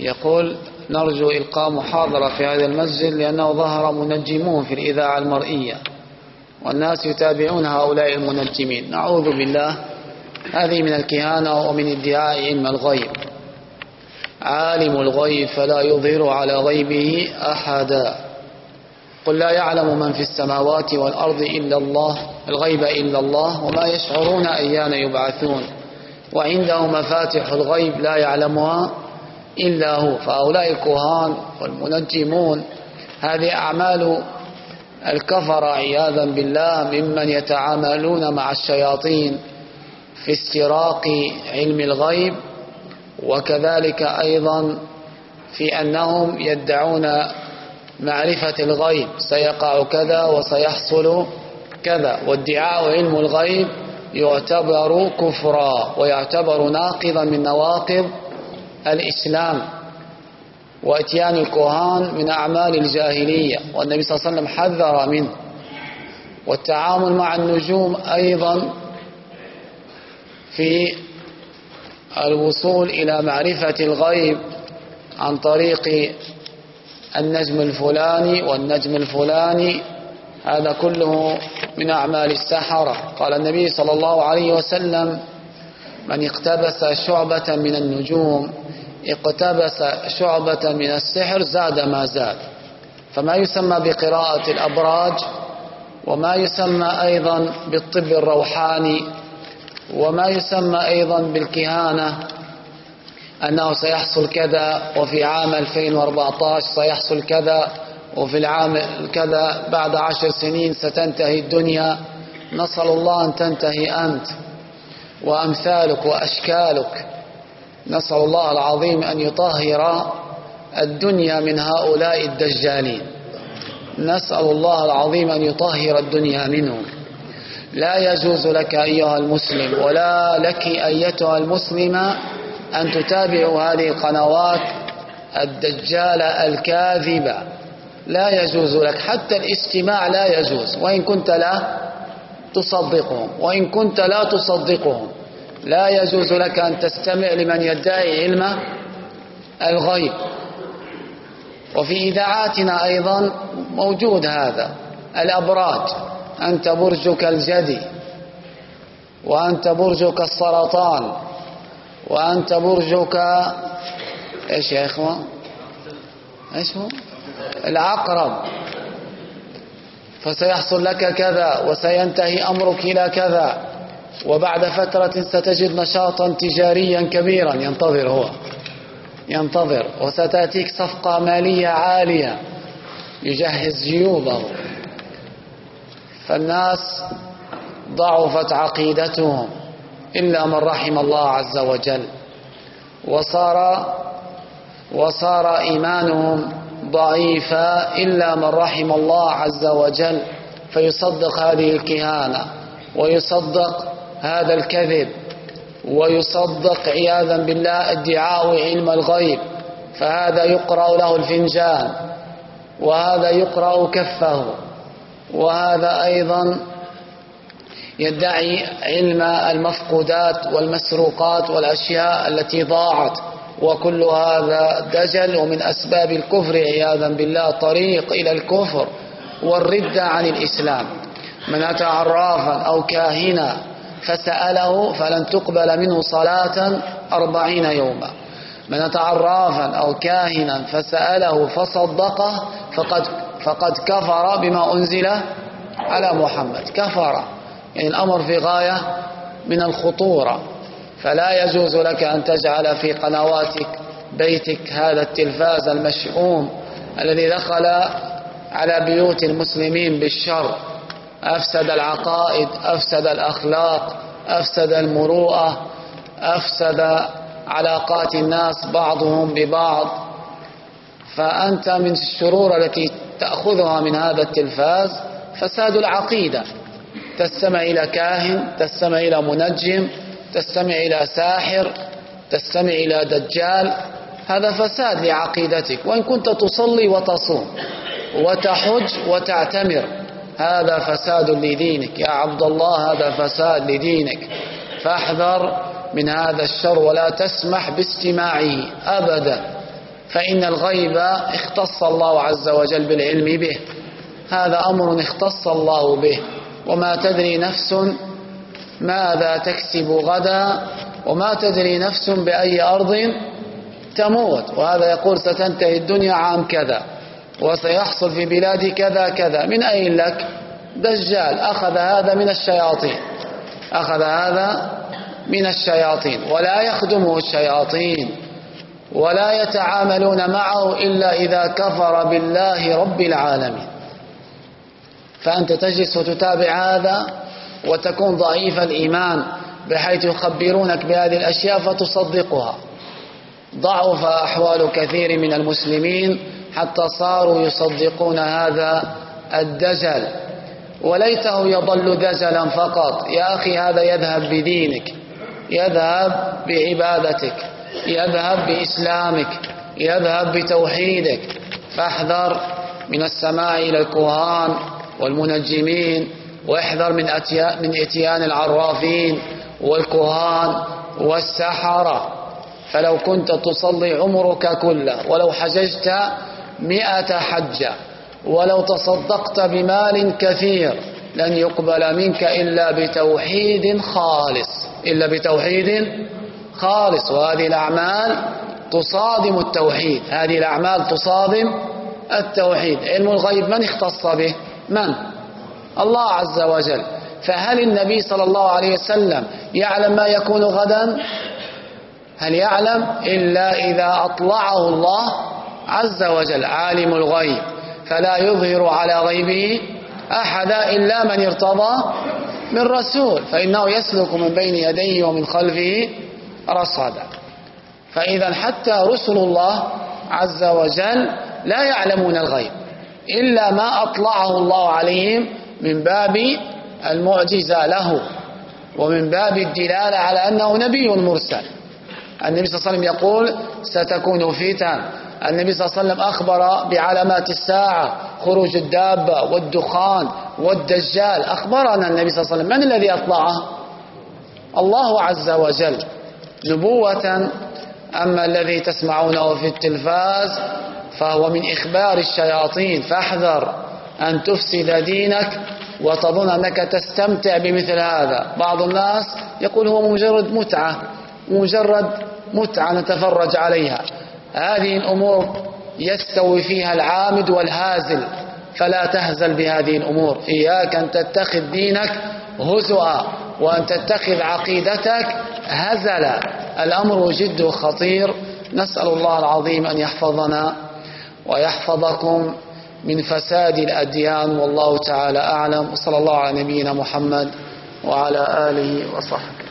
يقول نرجو إلقاء محاضرة في هذا المسجد لأنه ظهر منجمون في الإذاعة المرئية والناس يتابعون هؤلاء المنجمين. نعوذ بالله. هذه من الكهانة ومن ادعاء علم الغيب. عالم الغيب فلا يظهر على غيبه أحدا. قل لا يعلم من في السماوات والأرض إلا الله الغيب إلا الله وما يشعرون أيان يبعثون. وعنده مفاتح الغيب لا يعلمها إلا هو. فهؤلاء الكهان والمنجمون هذه أعمال الكفر عياذا بالله ممن يتعاملون مع الشياطين في استراق علم الغيب وكذلك أيضا في أنهم يدعون معرفة الغيب. سيقع كذا وسيحصل كذا. وادعاء علم الغيب يعتبر كفرا ويعتبر ناقضا من نواقض الإسلام وإتيان الكهان من أعمال الجاهلية والنبي صلى الله عليه وسلم حذر منه. والتعامل مع النجوم أيضا في الوصول إلى معرفة الغيب عن طريق النجم الفلاني والنجم الفلاني. هذا كله من أعمال السحرة. قال النبي صلى الله عليه وسلم من اقتبس شعبة من النجوم اقتبس شعبة من السحر زاد ما زاد. فما يسمى بقراءة الأبراج وما يسمى أيضا بالطب الروحاني وما يسمى أيضا بالكهانة. أنه سيحصل كذا وفي عام 2014 سيحصل كذا وفي العام كذا بعد عشر سنين ستنتهي الدنيا. نسأل الله أن تنتهي أنت. وأمثالك وأشكالك. نسأل الله العظيم أن يطهر الدنيا من هؤلاء الدجالين. نسأل الله العظيم أن يطهر الدنيا منهم. لا يجوز لك أيها المسلم ولا لك أيتها المسلمة أن تتابعوا هذه القنوات الدجالة الكاذبة. لا يجوز لك حتى الاستماع لا يجوز. وإن كنت لا تصدقهم وإن كنت لا تصدقهم. لا يجوز لك أن تستمع لمن يدعي علم الغيب. وفي إذاعاتنا أيضا موجود هذا الأبراج أنت برجك الجدي وأنت برجك السرطان وأنت برجك إيش يا إخوة؟ إيش هو؟ العقرب. فسيحصل لك كذا وسينتهي أمرك إلى كذا. وبعد فترة ستجد نشاطا تجاريا كبيرا. ينتظر هو. ينتظر. وستأتيك صفقة مالية عالية يجهز جيوبه. فالناس ضعفت عقيدتهم إلا من رحم الله عز وجل. وصار وصار إيمانهم ضعيفا إلا من رحم الله عز وجل. فيصدق هذه الكهانة. ويصدق هذا الكذب ويصدق عياذا بالله ادعاء علم الغيب فهذا يقرأ له الفنجان وهذا يقرأ كفه وهذا أيضا يدعي علم المفقودات والمسروقات والأشياء التي ضاعت وكل هذا دجل ومن أسباب الكفر عياذا بالله طريق إلى الكفر والردة عن الإسلام. من أتى عرافا أو كاهنا فسأله فلن تقبل منه صلاة أربعين يوما. من أتى عرافا أو كاهنا فسأله فصدقه فقد, فقد كفر بما أنزل على محمد. كفر. يعني الأمر في غاية من الخطورة. فلا يجوز لك أن تجعل في قنواتك بيتك هذا التلفاز المشؤوم الذي دخل على بيوت المسلمين بالشر. أفسد العقائد أفسد الأخلاق أفسد المروءة أفسد علاقات الناس بعضهم ببعض. فأنت من الشرور التي تأخذها من هذا التلفاز فساد العقيدة. تستمع إلى كاهن تستمع إلى منجم تستمع إلى ساحر تستمع إلى دجال. هذا فساد لعقيدتك. وإن كنت تصلي وتصوم وتحج وتعتمر هذا فساد لدينك. يا عبد الله هذا فساد لدينك. فاحذر من هذا الشر ولا تسمح باستماعه أبدا. فإن الغيب اختص الله عز وجل بالعلم به. هذا أمر اختص الله به. وما تدري نفس ماذا تكسب غدا وما تدري نفس بأي أرض تموت. وهذا يقول ستنتهي الدنيا عام كذا. وسيحصل في بلاد كذا كذا. من أين لك؟ دجال أخذ هذا من الشياطين. أخذ هذا من الشياطين. ولا يخدمه الشياطين. ولا يتعاملون معه إلا إذا كفر بالله رب العالمين. فأنت تجلس وتتابع هذا وتكون ضعيف الإيمان بحيث يخبرونك بهذه الأشياء فتصدقها. ضعف أحوال كثير من المسلمين حتى صاروا يصدقون هذا الدجل وليته يضل دجلا فقط. يا أخي هذا يذهب بدينك يذهب بعبادتك يذهب بإسلامك يذهب بتوحيدك. فاحذر من السماع إلى الكهان والمنجمين واحذر من أتيان, من إتيان العرافين والكهان والسحرة. فلو كنت تصلي عمرك كله ولو حججت مئة حجة ولو تصدقت بمال كثير لن يقبل منك إلا بتوحيد خالص. إلا بتوحيد خالص. وهذه الأعمال تصادم التوحيد. هذه الأعمال تصادم التوحيد. علم الغيب من اختص به؟ من؟ الله عز وجل. فهل النبي صلى الله عليه وسلم يعلم ما يكون غدا؟ هل يعلم؟ إلا إذا أطلعه الله عز وجل عالم الغيب فلا يظهر على غيبه أحدا إلا من ارتضى من رسول فإنه يسلك من بين يديه ومن خلفه رصدا فإذا حتى رسل الله عز وجل لا يعلمون الغيب إلا ما أطلعه الله عليهم من باب المعجزة له ومن باب الدلالة على أنه نبي مرسل. النبي صلى الله عليه وسلم يقول ستكون فتن النبي صلى الله عليه وسلم أخبر بعلامات الساعة خروج الدابة والدخان والدجال. أخبرنا النبي صلى الله عليه وسلم من الذي أطلعه؟ الله عز وجل. نبوة أما الذي تسمعونه في التلفاز فهو من إخبار الشياطين. فاحذر أن تفسد دينك وتظن أنك تستمتع بمثل هذا. بعض الناس يقول هو مجرد متعة. مجرد متعة نتفرج عليها. هذه الأمور يستوي فيها العامد والهازل فلا تهزل بهذه الأمور. إياك أن تتخذ دينك هزؤا وأن تتخذ عقيدتك هزلا. الأمر جد خطير. نسأل الله العظيم أن يحفظنا ويحفظكم من فساد الأديان والله تعالى أعلم. وصلى الله على نبينا محمد وعلى آله وصحبه.